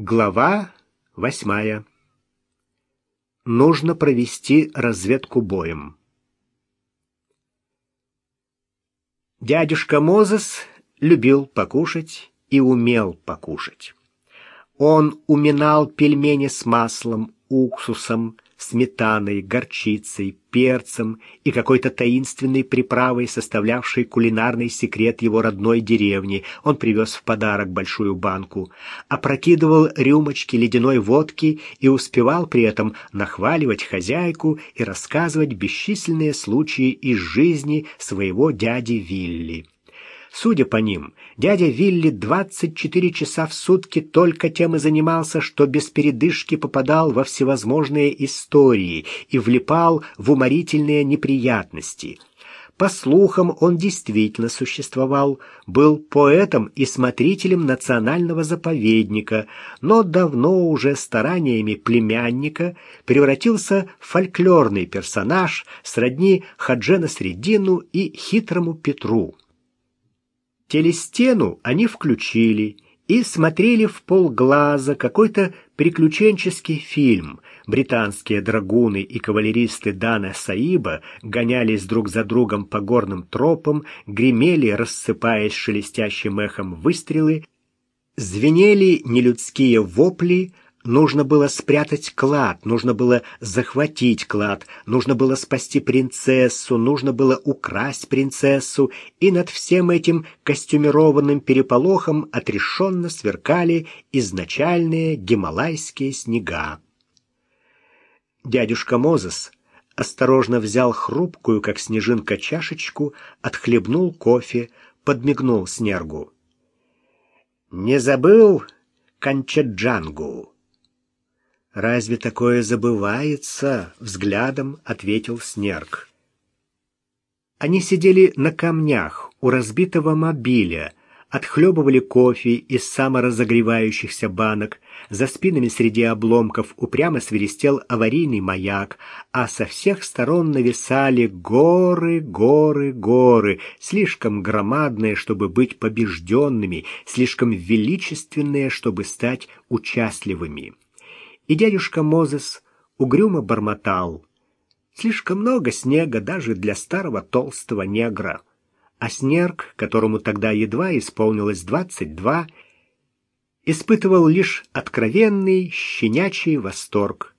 Глава восьмая. Нужно провести разведку боем. Дядюшка Мозес любил покушать и умел покушать. Он уминал пельмени с маслом, уксусом, сметаной, горчицей, перцем и какой-то таинственной приправой, составлявшей кулинарный секрет его родной деревни. Он привез в подарок большую банку, опрокидывал рюмочки ледяной водки и успевал при этом нахваливать хозяйку и рассказывать бесчисленные случаи из жизни своего дяди Вилли. Судя по ним, дядя Вилли 24 часа в сутки только тем и занимался, что без передышки попадал во всевозможные истории и влипал в уморительные неприятности. По слухам, он действительно существовал, был поэтом и смотрителем национального заповедника, но давно уже стараниями племянника превратился в фольклорный персонаж сродни Хаджена Средину и хитрому Петру. Телестену они включили и смотрели в полглаза какой-то приключенческий фильм. Британские драгуны и кавалеристы Дана Саиба гонялись друг за другом по горным тропам, гремели, рассыпаясь шелестящим эхом выстрелы, звенели нелюдские вопли — Нужно было спрятать клад, нужно было захватить клад, нужно было спасти принцессу, нужно было украсть принцессу, и над всем этим костюмированным переполохом отрешенно сверкали изначальные гималайские снега. Дядюшка Мозес осторожно взял хрупкую, как снежинка, чашечку, отхлебнул кофе, подмигнул Снергу. «Не забыл Канчаджангу?» «Разве такое забывается?» — взглядом ответил Снерк. Они сидели на камнях у разбитого мобиля, отхлебывали кофе из саморазогревающихся банок, за спинами среди обломков упрямо свиристел аварийный маяк, а со всех сторон нависали горы, горы, горы, слишком громадные, чтобы быть побежденными, слишком величественные, чтобы стать участливыми. И дядюшка Мозес угрюмо бормотал. Слишком много снега даже для старого толстого негра. А Снерк, которому тогда едва исполнилось двадцать два, испытывал лишь откровенный щенячий восторг.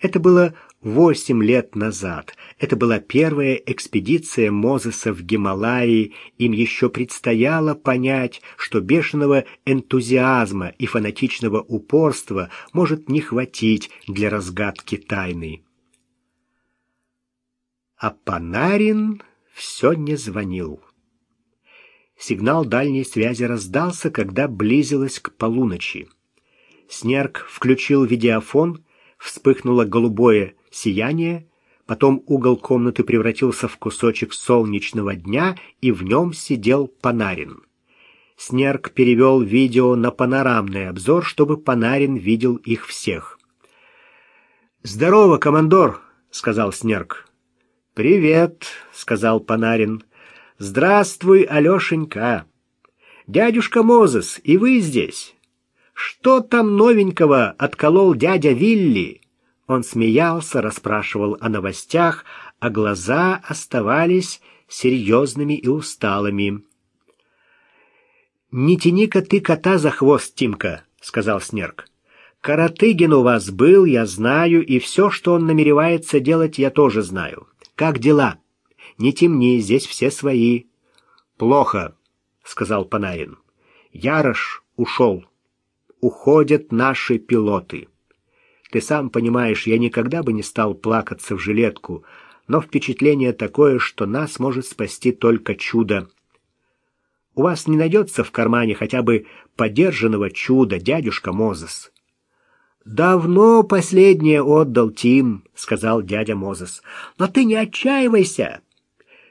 Это было восемь лет назад. Это была первая экспедиция Мозеса в Гималаи. Им еще предстояло понять, что бешеного энтузиазма и фанатичного упорства может не хватить для разгадки тайны. А Панарин все не звонил. Сигнал дальней связи раздался, когда близилось к полуночи. Снерк включил видеофон, вспыхнуло голубое сияние, потом угол комнаты превратился в кусочек солнечного дня, и в нем сидел Панарин. Снерк перевел видео на панорамный обзор, чтобы Панарин видел их всех. «Здорово, командор!» — сказал Снерк. «Привет!» — сказал Панарин. «Здравствуй, Алешенька! Дядюшка Мозес, и вы здесь? Что там новенького отколол дядя Вилли?» Он смеялся, расспрашивал о новостях, а глаза оставались серьезными и усталыми. «Не тяни-ка ты кота за хвост, Тимка», — сказал Снерк. «Каратыгин у вас был, я знаю, и все, что он намеревается делать, я тоже знаю. Как дела? Не темни, здесь все свои». «Плохо», — сказал Панарин. «Ярош ушел. Уходят наши пилоты». Ты сам понимаешь, я никогда бы не стал плакаться в жилетку, но впечатление такое, что нас может спасти только чудо. У вас не найдется в кармане хотя бы подержанного чуда, дядюшка Мозес. «Давно последнее отдал Тим», — сказал дядя Мозес. «Но ты не отчаивайся.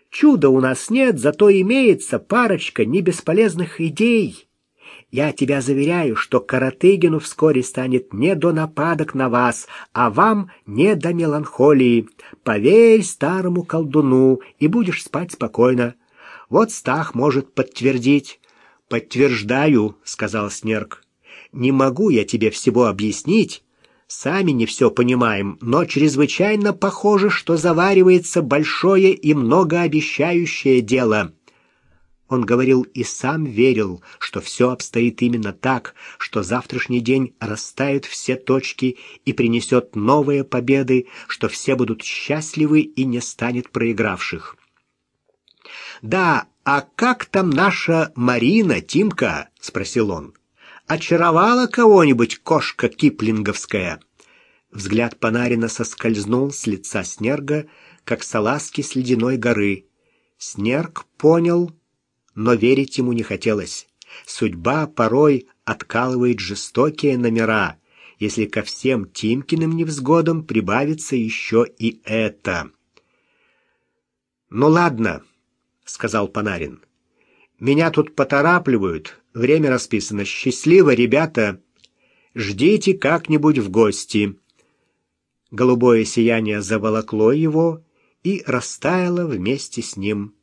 Чуда у нас нет, зато имеется парочка небесполезных идей». Я тебя заверяю, что Каратыгину вскоре станет не до нападок на вас, а вам не до меланхолии. Поверь старому колдуну, и будешь спать спокойно. Вот Стах может подтвердить. «Подтверждаю», — сказал Снерк. Не могу я тебе всего объяснить. Сами не все понимаем, но чрезвычайно похоже, что заваривается большое и многообещающее дело. Он говорил и сам верил, что все обстоит именно так, что завтрашний день расставит все точки и принесет новые победы, что все будут счастливы и не станет проигравших. «Да, а как там наша Марина, Тимка?» — спросил он. «Очаровала кого-нибудь кошка киплинговская?» Взгляд Панарина соскользнул с лица Снерга, как салазки с ледяной горы. Снерг понял, но верить ему не хотелось. Судьба порой откалывает жестокие номера, если ко всем Тимкиным невзгодам прибавится еще и это. «Ну ладно», — сказал Панарин. «Меня тут поторапливают, время расписано. Счастливо, ребята! Ждите как-нибудь в гости». Голубое сияние заволокло его и растаяло вместе с ним.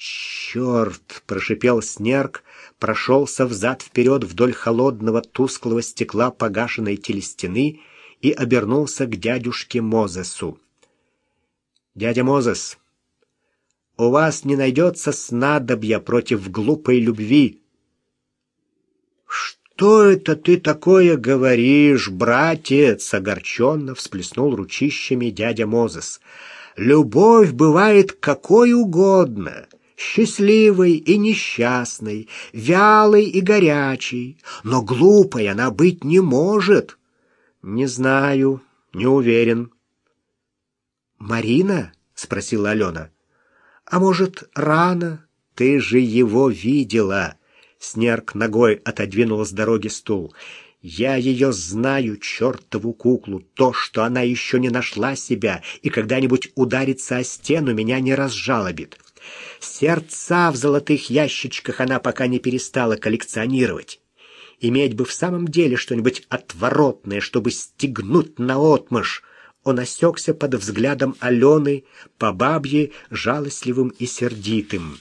«Черт!» — прошипел Снерк, прошелся взад-вперед вдоль холодного тусклого стекла погашенной телестены и обернулся к дядюшке Мозесу. «Дядя Мозес, у вас не найдется снадобья против глупой любви». «Что это ты такое говоришь, братец?» — огорченно всплеснул ручищами дядя Мозес. «Любовь бывает какой угодно» счастливой и несчастной, вялой и горячей, но глупой она быть не может. Не знаю, не уверен. Марина? спросила Алена. А может, рано? Ты же его видела. Снерк ногой отодвинул с дороги стул. Я ее знаю, чертову куклу, то, что она еще не нашла себя и когда-нибудь ударится о стену, меня не разжалобит. Сердца в золотых ящичках она пока не перестала коллекционировать. Иметь бы в самом деле что-нибудь отворотное, чтобы стегнуть наотмашь. Он осекся под взглядом Алены, по бабье, жалостливым и сердитым.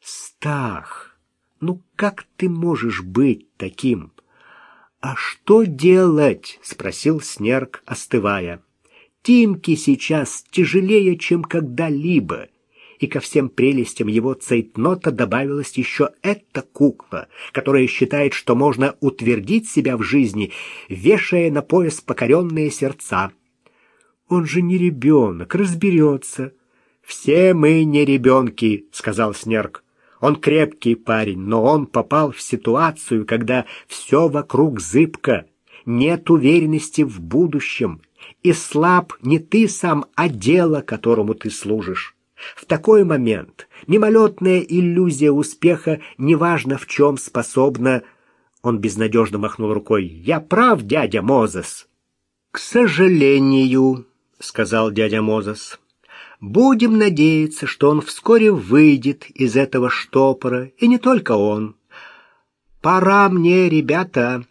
«Стах, ну как ты можешь быть таким?» «А что делать?» — спросил Снерк, остывая. «Тимке сейчас тяжелее, чем когда-либо и ко всем прелестям его цейтнота добавилась еще эта кукла, которая считает, что можно утвердить себя в жизни, вешая на пояс покоренные сердца. Он же не ребенок, разберется. «Все мы не ребенки», — сказал Снерк. Он крепкий парень, но он попал в ситуацию, когда все вокруг зыбко, нет уверенности в будущем, и слаб не ты сам, а дело, которому ты служишь. В такой момент мимолетная иллюзия успеха, неважно в чем способна... Он безнадежно махнул рукой. «Я прав, дядя Мозес?» «К сожалению», — сказал дядя Мозес. «Будем надеяться, что он вскоре выйдет из этого штопора, и не только он. Пора мне, ребята,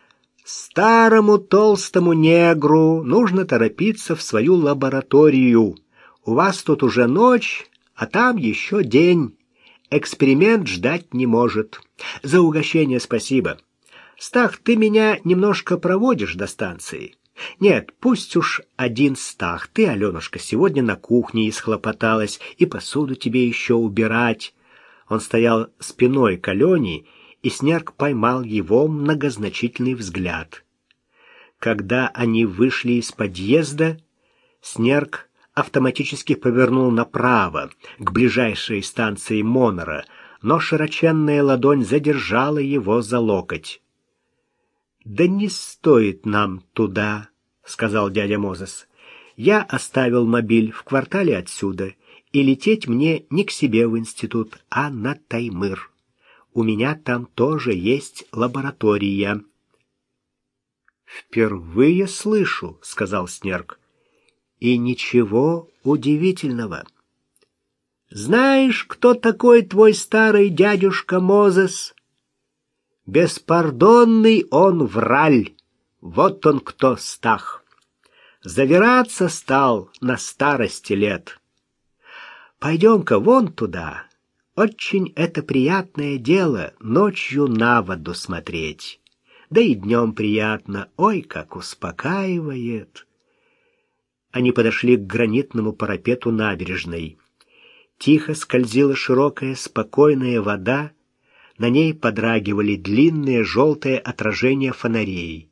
старому толстому негру нужно торопиться в свою лабораторию. У вас тут уже ночь, а там еще день. Эксперимент ждать не может. За угощение спасибо. Стах, ты меня немножко проводишь до станции. Нет, пусть уж один Стах. Ты, Аленушка, сегодня на кухне исхлопоталась, и посуду тебе еще убирать. Он стоял спиной к Алене, и Снерк поймал его многозначительный взгляд. Когда они вышли из подъезда, Снерк автоматически повернул направо, к ближайшей станции Монора, но широченная ладонь задержала его за локоть. «Да не стоит нам туда», — сказал дядя Мозес. «Я оставил мобиль в квартале отсюда, и лететь мне не к себе в институт, а на Таймыр. У меня там тоже есть лаборатория». «Впервые слышу», — сказал Снерк. И ничего удивительного. Знаешь, кто такой твой старый дядюшка Мозес? Беспардонный он враль. Вот он кто, Стах. Завираться стал на старости лет. Пойдем-ка вон туда. Очень это приятное дело ночью на воду смотреть. Да и днем приятно. Ой, как успокаивает. Они подошли к гранитному парапету набережной. Тихо скользила широкая, спокойная вода, на ней подрагивали длинные желтые отражения фонарей.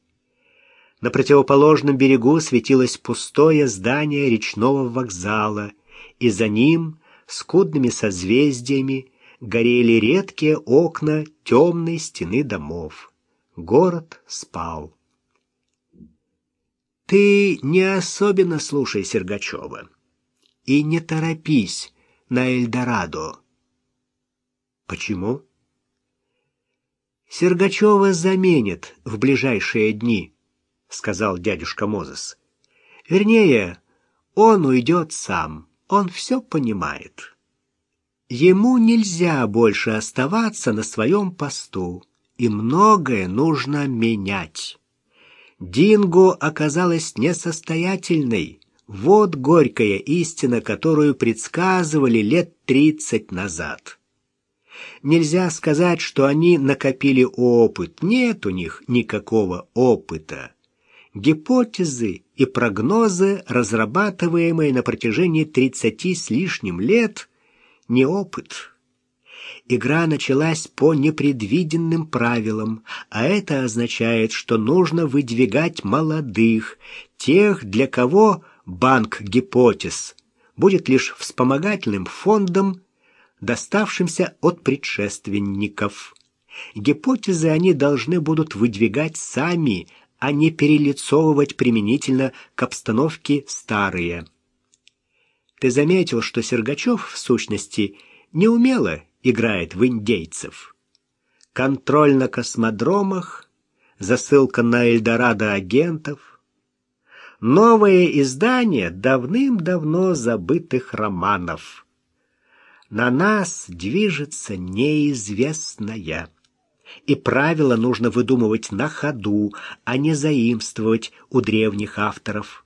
На противоположном берегу светилось пустое здание речного вокзала, и за ним, скудными созвездиями, горели редкие окна темной стены домов. Город спал. Ты не особенно слушай Сергачева и не торопись на Эльдорадо. Почему? Сергачева заменит в ближайшие дни, сказал дядюшка Мозес. Вернее, он уйдет сам. Он все понимает. Ему нельзя больше оставаться на своем посту, и многое нужно менять. Динго оказалась несостоятельной. Вот горькая истина, которую предсказывали лет тридцать назад. Нельзя сказать, что они накопили опыт. Нет у них никакого опыта гипотезы и прогнозы, разрабатываемые на протяжении 30 с лишним лет, не опыт. Игра началась по непредвиденным правилам, а это означает, что нужно выдвигать молодых, тех, для кого банк гипотез будет лишь вспомогательным фондом, доставшимся от предшественников. Гипотезы они должны будут выдвигать сами, а не перелицовывать применительно к обстановке старые. Ты заметил, что Сергачев, в сущности, неумело играет в индейцев. Контроль на космодромах, засылка на Эльдорадо агентов. Новое издание давным-давно забытых романов. На нас движется неизвестная и правила нужно выдумывать на ходу, а не заимствовать у древних авторов.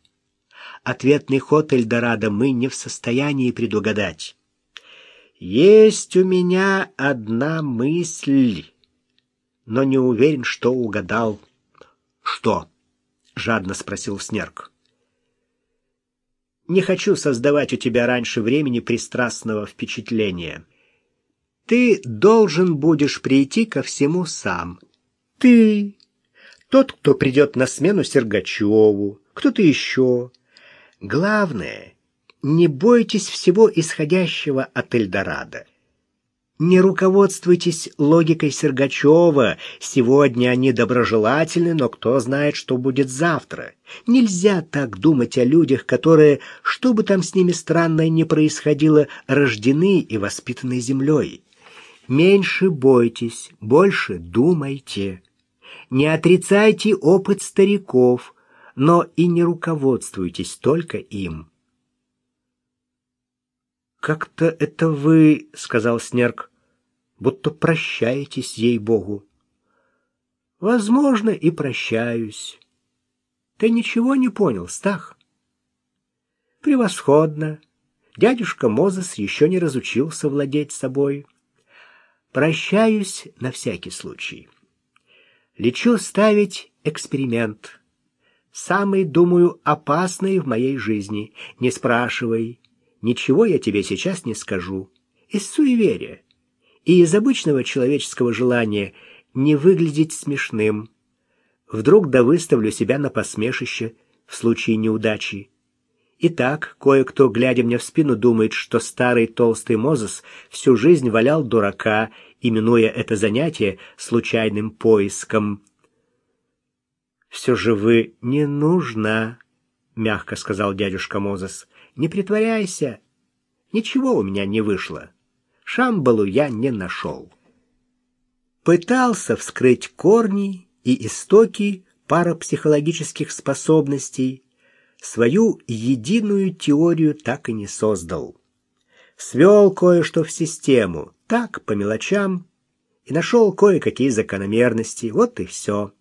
Ответный ход Эльдорадо мы не в состоянии предугадать. Есть у меня одна мысль, но не уверен, что угадал. Что? жадно спросил Снерк. Не хочу создавать у тебя раньше времени пристрастного впечатления. Ты должен будешь прийти ко всему сам. Ты, тот, кто придет на смену Сергачеву, кто-то еще. Главное, не бойтесь всего исходящего от Эльдорадо. Не руководствуйтесь логикой Сергачева. Сегодня они доброжелательны, но кто знает, что будет завтра. Нельзя так думать о людях, которые, что бы там с ними странное ни происходило, рождены и воспитаны землей. Меньше бойтесь, больше думайте. Не отрицайте опыт стариков, но и не руководствуйтесь только им. «Как-то это вы, — сказал Снерк, — будто прощаетесь ей-богу». «Возможно, и прощаюсь. Ты ничего не понял, Стах?» «Превосходно. Дядюшка Мозес еще не разучился владеть собой». Прощаюсь на всякий случай. Лечу ставить эксперимент. Самый, думаю, опасный в моей жизни. Не спрашивай. Ничего я тебе сейчас не скажу. Из суеверия. И из обычного человеческого желания не выглядеть смешным. Вдруг да выставлю себя на посмешище в случае неудачи. Итак, кое-кто, глядя мне в спину, думает, что старый толстый Мозес всю жизнь валял дурака, именуя это занятие случайным поиском. «Все же вы не нужно», — мягко сказал дядюшка Мозес. «Не притворяйся. Ничего у меня не вышло. Шамбалу я не нашел». Пытался вскрыть корни и истоки парапсихологических способностей, свою единую теорию так и не создал. Свел кое-что в систему, так, по мелочам, и нашел кое-какие закономерности, вот и все.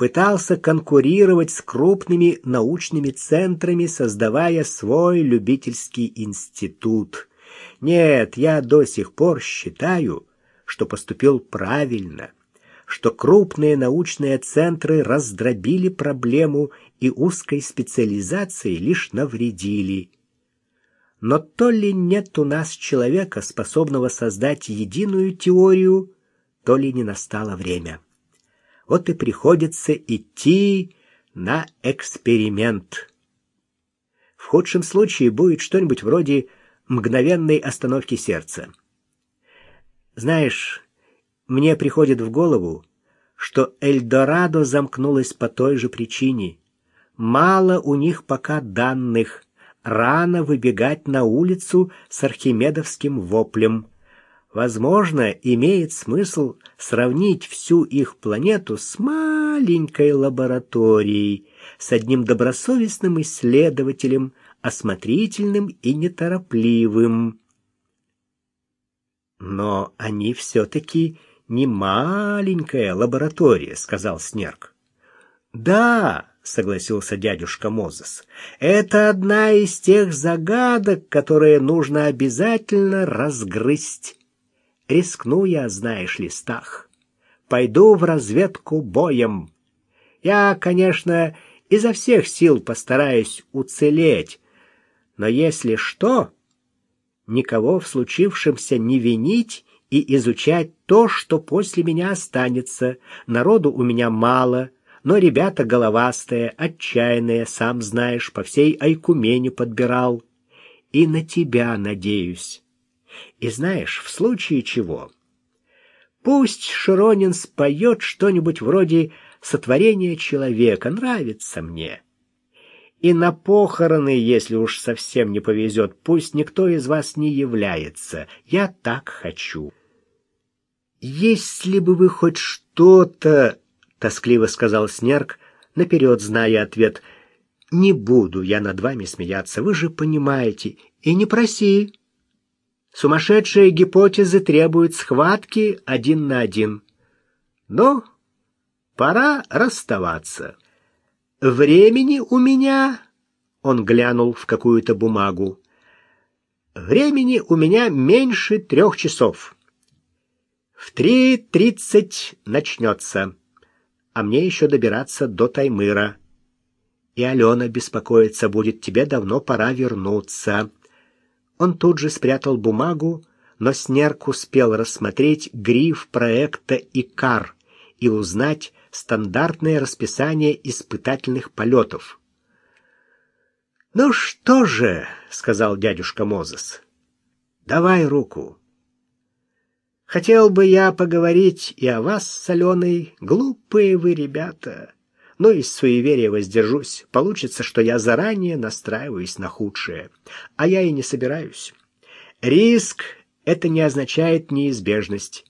Пытался конкурировать с крупными научными центрами, создавая свой любительский институт. Нет, я до сих пор считаю, что поступил правильно — что крупные научные центры раздробили проблему и узкой специализации лишь навредили. Но то ли нет у нас человека, способного создать единую теорию, то ли не настало время. Вот и приходится идти на эксперимент. В худшем случае будет что-нибудь вроде мгновенной остановки сердца. Знаешь, мне приходит в голову, что Эльдорадо замкнулось по той же причине. Мало у них пока данных. Рано выбегать на улицу с архимедовским воплем. Возможно, имеет смысл сравнить всю их планету с маленькой лабораторией, с одним добросовестным исследователем, осмотрительным и неторопливым. Но они все-таки не маленькая лаборатория, сказал Снерк. Да, согласился дядюшка Мозес. Это одна из тех загадок, которые нужно обязательно разгрызть. Рискну я, знаешь ли, Стах. Пойду в разведку боем. Я, конечно, изо всех сил постараюсь уцелеть, но если что, никого в случившемся не винить и изучать то, что после меня останется. Народу у меня мало, но ребята головастые, отчаянные, сам знаешь, по всей Айкумене подбирал. И на тебя надеюсь. И знаешь, в случае чего... Пусть Широнин споет что-нибудь вроде «Сотворение человека», нравится мне. И на похороны, если уж совсем не повезет, пусть никто из вас не является. Я так хочу. Если бы вы хоть что-то, тоскливо сказал Снерк, наперед зная ответ. Не буду я над вами смеяться, вы же понимаете. И не проси. Сумасшедшие гипотезы требуют схватки один на один. Но пора расставаться. Времени у меня, он глянул в какую-то бумагу. Времени у меня меньше трех часов. В три тридцать начнется, а мне еще добираться до Таймыра. И Алена беспокоиться будет, тебе давно пора вернуться. Он тут же спрятал бумагу, но Снерк успел рассмотреть гриф проекта «Икар» и узнать, стандартное расписание испытательных полетов. «Ну что же», — сказал дядюшка Мозес, — «давай руку. Хотел бы я поговорить и о вас с Аленой, глупые вы ребята, но из суеверия воздержусь. Получится, что я заранее настраиваюсь на худшее, а я и не собираюсь. Риск — это не означает неизбежность.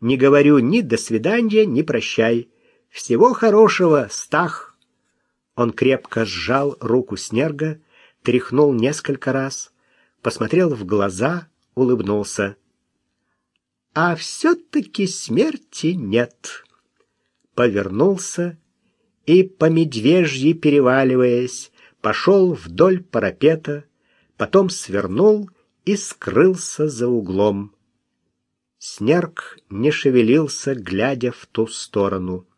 Не говорю ни «до свидания», ни «прощай». Всего хорошего, Стах. Он крепко сжал руку Снерга, тряхнул несколько раз, посмотрел в глаза, улыбнулся. А все-таки смерти нет. Повернулся и, по медвежьи переваливаясь, пошел вдоль парапета, потом свернул и скрылся за углом. Снерк не шевелился, глядя в ту сторону.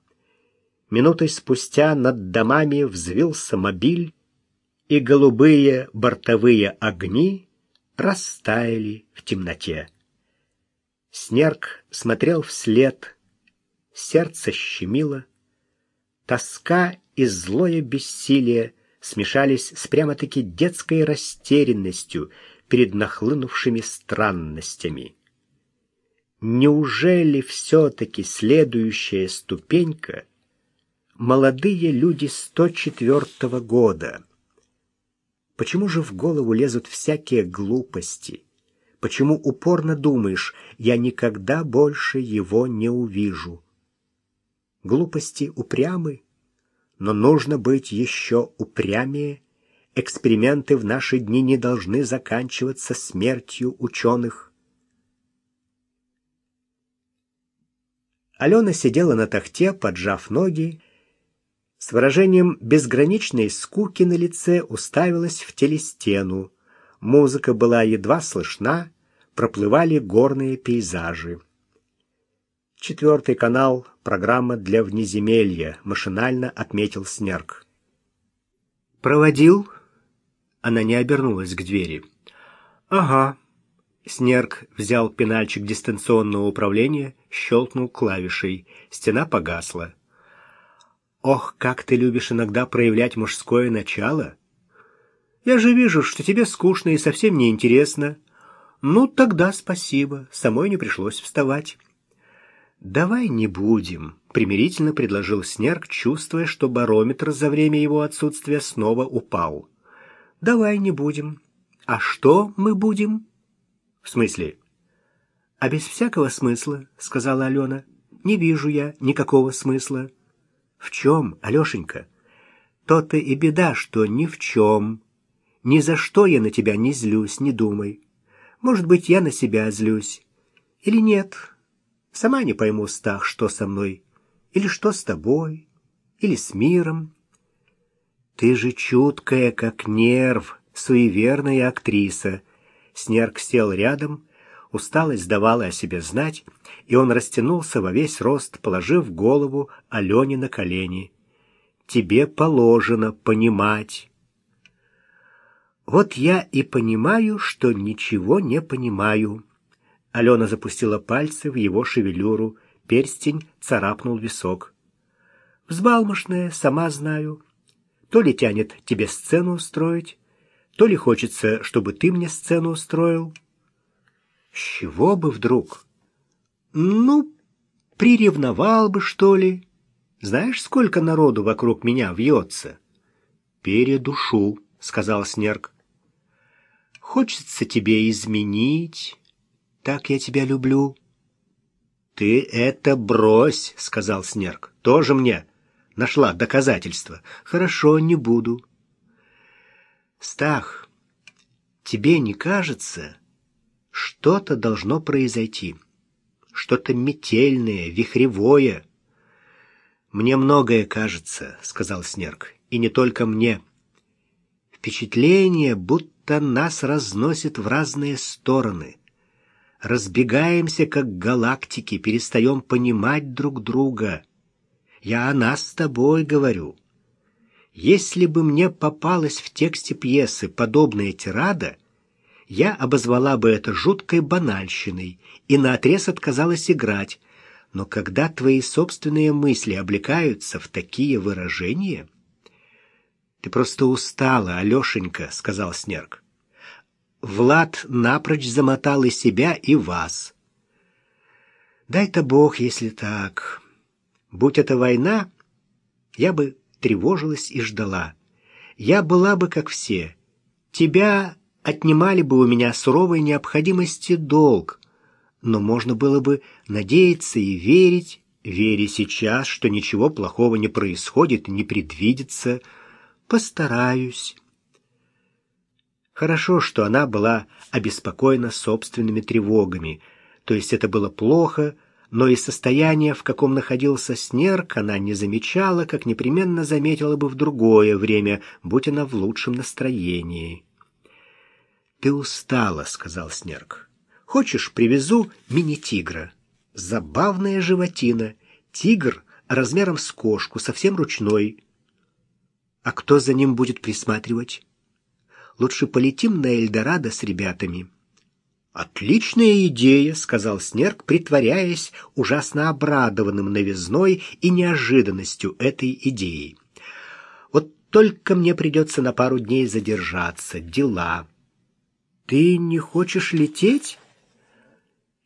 Минутой спустя над домами взвился мобиль, и голубые бортовые огни растаяли в темноте. Снерк смотрел вслед, сердце щемило, тоска и злое бессилие смешались с прямо-таки детской растерянностью перед нахлынувшими странностями. Неужели все-таки следующая ступенька молодые люди 104-го года. Почему же в голову лезут всякие глупости? Почему упорно думаешь, я никогда больше его не увижу? Глупости упрямы, но нужно быть еще упрямее. Эксперименты в наши дни не должны заканчиваться смертью ученых. Алена сидела на тахте, поджав ноги, с выражением безграничной скуки на лице уставилась в телестену. Музыка была едва слышна, проплывали горные пейзажи. Четвертый канал, программа для внеземелья, машинально отметил Снерк. «Проводил?» Она не обернулась к двери. «Ага». Снерк взял пенальчик дистанционного управления, щелкнул клавишей. Стена погасла. «Ох, как ты любишь иногда проявлять мужское начало!» «Я же вижу, что тебе скучно и совсем не интересно». «Ну, тогда спасибо, самой не пришлось вставать». «Давай не будем», — примирительно предложил Снерк, чувствуя, что барометр за время его отсутствия снова упал. «Давай не будем. А что мы будем?» «В смысле?» «А без всякого смысла», — сказала Алена. «Не вижу я никакого смысла». «В чем, Алешенька?» «То-то и беда, что ни в чем. Ни за что я на тебя не злюсь, не думай. Может быть, я на себя злюсь. Или нет?» Сама не пойму, Стах, что со мной. Или что с тобой. Или с миром. Ты же чуткая, как нерв, суеверная актриса. Снерк сел рядом, усталость давала о себе знать, и он растянулся во весь рост, положив голову Алене на колени. Тебе положено понимать. Вот я и понимаю, что ничего не понимаю. Алена запустила пальцы в его шевелюру, перстень царапнул висок. «Взбалмошная, сама знаю. То ли тянет тебе сцену устроить, то ли хочется, чтобы ты мне сцену устроил». «С чего бы вдруг?» «Ну, приревновал бы, что ли. Знаешь, сколько народу вокруг меня вьется?» «Передушу», — сказал Снерк. «Хочется тебе изменить» так я тебя люблю». «Ты это брось», — сказал Снерк. «Тоже мне. Нашла доказательства. Хорошо, не буду». «Стах, тебе не кажется, что-то должно произойти? Что-то метельное, вихревое?» «Мне многое кажется», — сказал Снерк. «И не только мне. Впечатление, будто нас разносит в разные стороны разбегаемся, как галактики, перестаем понимать друг друга. Я о нас с тобой говорю. Если бы мне попалась в тексте пьесы подобная тирада, я обозвала бы это жуткой банальщиной и наотрез отказалась играть. Но когда твои собственные мысли облекаются в такие выражения... — Ты просто устала, Алешенька, — сказал Снерк. Влад напрочь замотал и себя, и вас. Дай-то Бог, если так. Будь это война, я бы тревожилась и ждала. Я была бы как все. Тебя отнимали бы у меня суровой необходимости долг, но можно было бы надеяться и верить, веря сейчас, что ничего плохого не происходит не предвидится. Постараюсь. Хорошо, что она была обеспокоена собственными тревогами, то есть это было плохо, но и состояние, в каком находился Снерк, она не замечала, как непременно заметила бы в другое время, будь она в лучшем настроении. «Ты устала», — сказал Снерк. «Хочешь, привезу мини-тигра? Забавная животина. Тигр размером с кошку, совсем ручной. А кто за ним будет присматривать?» Лучше полетим на Эльдорадо с ребятами». «Отличная идея», — сказал Снерк, притворяясь ужасно обрадованным новизной и неожиданностью этой идеи. «Вот только мне придется на пару дней задержаться. Дела». «Ты не хочешь лететь?»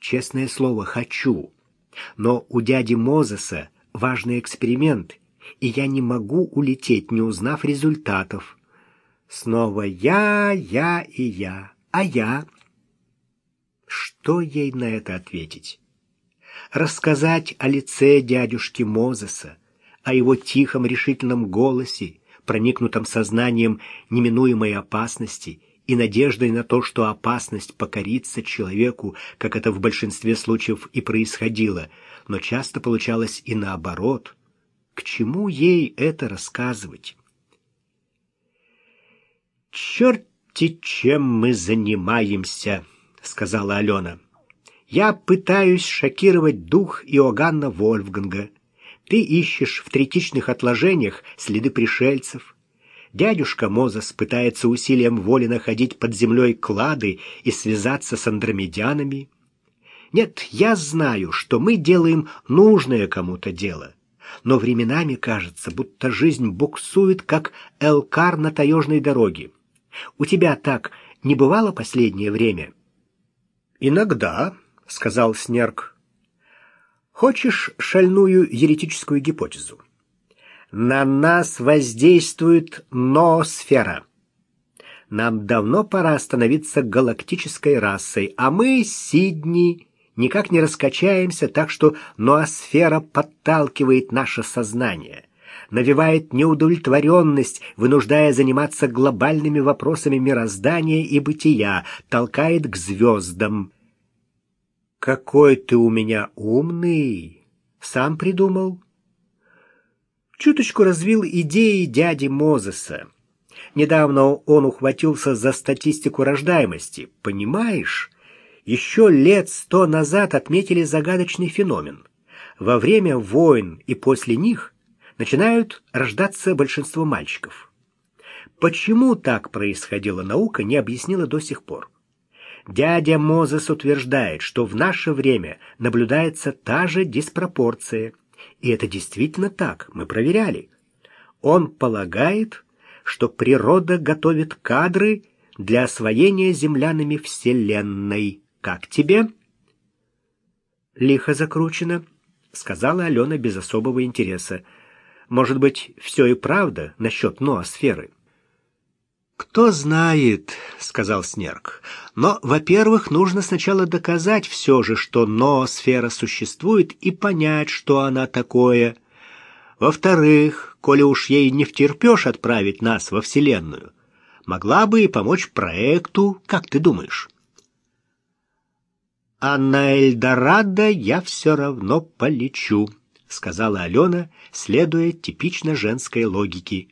«Честное слово, хочу. Но у дяди Мозеса важный эксперимент, и я не могу улететь, не узнав результатов». Снова я, я и я. А я? Что ей на это ответить? Рассказать о лице дядюшки Мозеса, о его тихом решительном голосе, проникнутом сознанием неминуемой опасности и надеждой на то, что опасность покорится человеку, как это в большинстве случаев и происходило, но часто получалось и наоборот. К чему ей это рассказывать? «Черти чем мы занимаемся!» — сказала Алена. Я пытаюсь шокировать дух Иоганна Вольфганга. Ты ищешь в третичных отложениях следы пришельцев. Дядюшка Мозес пытается усилием воли находить под землей клады и связаться с андромедянами. Нет, я знаю, что мы делаем нужное кому-то дело. Но временами кажется, будто жизнь буксует, как элкар на таежной дороге. У тебя так не бывало последнее время? Иногда, — сказал Снерк. «Хочешь шальную еретическую гипотезу? На нас воздействует ноосфера. Нам давно пора становиться галактической расой, а мы, Сидни, никак не раскачаемся, так что ноосфера подталкивает наше сознание» навевает неудовлетворенность, вынуждая заниматься глобальными вопросами мироздания и бытия, толкает к звездам. «Какой ты у меня умный!» «Сам придумал?» Чуточку развил идеи дяди Мозеса. Недавно он ухватился за статистику рождаемости. Понимаешь, еще лет сто назад отметили загадочный феномен. Во время войн и после них начинают рождаться большинство мальчиков. Почему так происходило, наука не объяснила до сих пор. Дядя Мозес утверждает, что в наше время наблюдается та же диспропорция. И это действительно так, мы проверяли. Он полагает, что природа готовит кадры для освоения землянами Вселенной. Как тебе? Лихо закручено, сказала Алена без особого интереса. Может быть, все и правда насчет ноосферы? «Кто знает», — сказал Снерк. «Но, во-первых, нужно сначала доказать все же, что ноосфера существует, и понять, что она такое. Во-вторых, коли уж ей не втерпешь отправить нас во Вселенную, могла бы и помочь проекту, как ты думаешь?» «А на Эльдорадо я все равно полечу», — сказала Алена, следуя типично женской логике.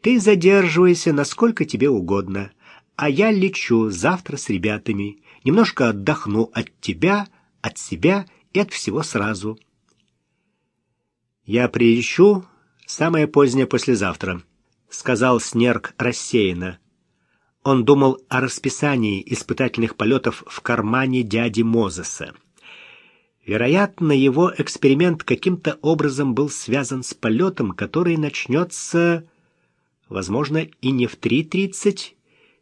Ты задерживайся насколько тебе угодно, а я лечу завтра с ребятами, немножко отдохну от тебя, от себя и от всего сразу. Я приищу самое позднее послезавтра, сказал Снерк рассеянно. Он думал о расписании испытательных полетов в кармане дяди Мозеса. Вероятно, его эксперимент каким-то образом был связан с полетом, который начнется возможно, и не в 3.30,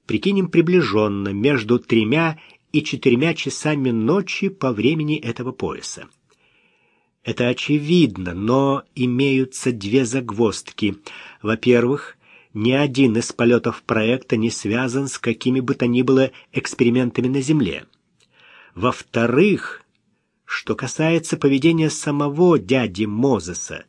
прикинем приближенно, между тремя и четырьмя часами ночи по времени этого пояса. Это очевидно, но имеются две загвоздки. Во-первых, ни один из полетов проекта не связан с какими бы то ни было экспериментами на Земле. Во-вторых, что касается поведения самого дяди Мозеса,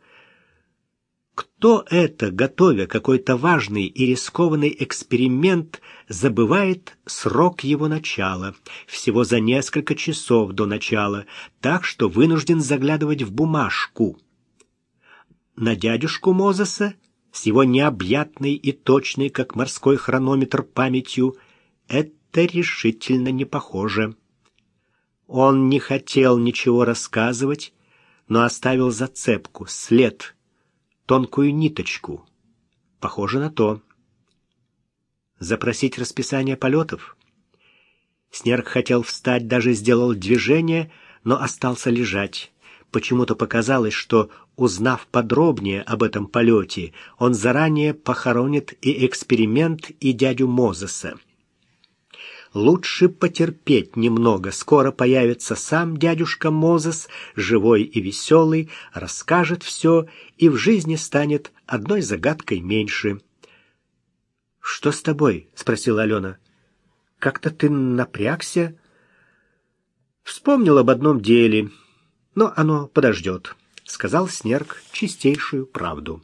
кто это, готовя какой-то важный и рискованный эксперимент, забывает срок его начала, всего за несколько часов до начала, так что вынужден заглядывать в бумажку? На дядюшку Мозеса с его необъятной и точной, как морской хронометр, памятью, это решительно не похоже. Он не хотел ничего рассказывать, но оставил зацепку, след — тонкую ниточку. Похоже на то. Запросить расписание полетов? Снерк хотел встать, даже сделал движение, но остался лежать. Почему-то показалось, что, узнав подробнее об этом полете, он заранее похоронит и эксперимент, и дядю Мозеса. Лучше потерпеть немного. Скоро появится сам дядюшка Мозес, живой и веселый, расскажет все, и в жизни станет одной загадкой меньше. «Что с тобой?» — спросила Алена. «Как-то ты напрягся?» «Вспомнил об одном деле, но оно подождет», — сказал Снерк чистейшую правду.